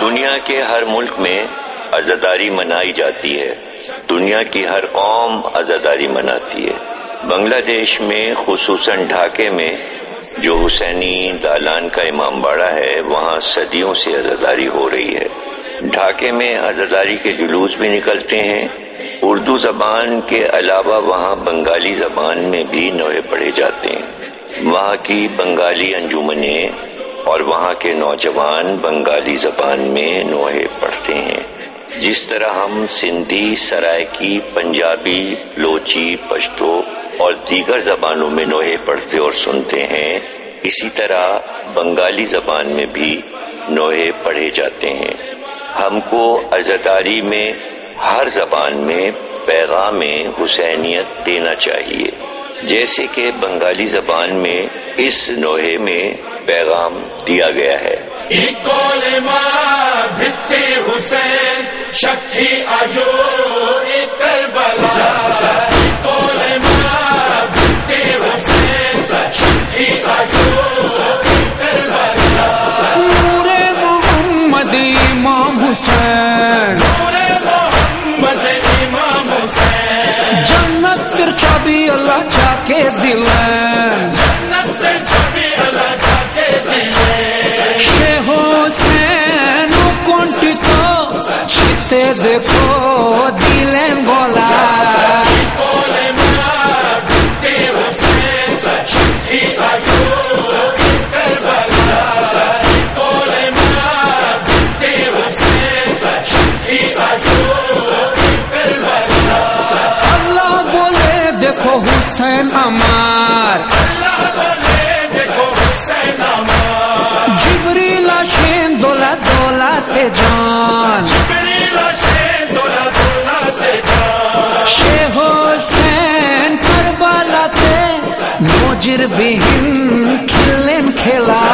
دنیا کے ہر ملک میں عزاداری منائی جاتی ہے۔ دنیا کی ہر قوم عزاداری مناتی ہے۔ بنگلہ دیش میں خصوصاً ڈھاکے میں جو حسینی دالان کا امام باڑا ہے، وہاں صدیوں سے عزاداری ہو رہی ہے۔ ڈھاکے میں عزاداری کے جلوس بھی نکلتے ہیں۔ اردو زبان کے علاوہ وہاں بنگالی زبان میں بھی نوحے پڑھے جاتے ہیں۔ وہاں کی بنگالی انجمنیں اور وہاں کے نوجوان بنگالی زبان میں نوحے پڑھتے ہیں۔ جس طرح ہم سندھی سرائکی پنجابی، لوچی، پشتو اور دیگر زبانوں میں نوحے پڑھتے اور سنتے ہیں، اسی طرح بنگالی زبان میں بھی نوحے پڑھے جاتے ہیں۔ ہم کو عزداری میں ہر زبان میں پیغام حسینیت دینا چاہیے۔ جیسے کہ بنگالی زبان میں اس نوحے میں پیغام دیا گیا ہے۔ حسین شکی آجو کے دل حسین کنٹ تو چیتے دیکھو۔ حسین ہمار جبری لاشین دولا دولا تے جان۔ شیخ حسین کربلا تے موجر بہن کھلن کھلا۔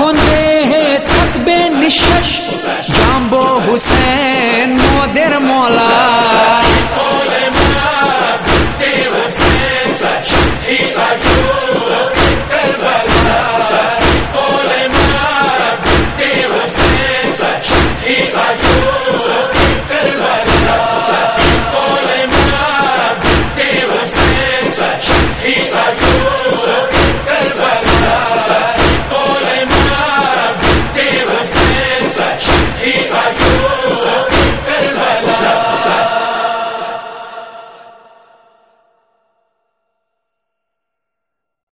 ہوندے ہیں تکبے نشش۔ جامبو حسین مودر مولا۔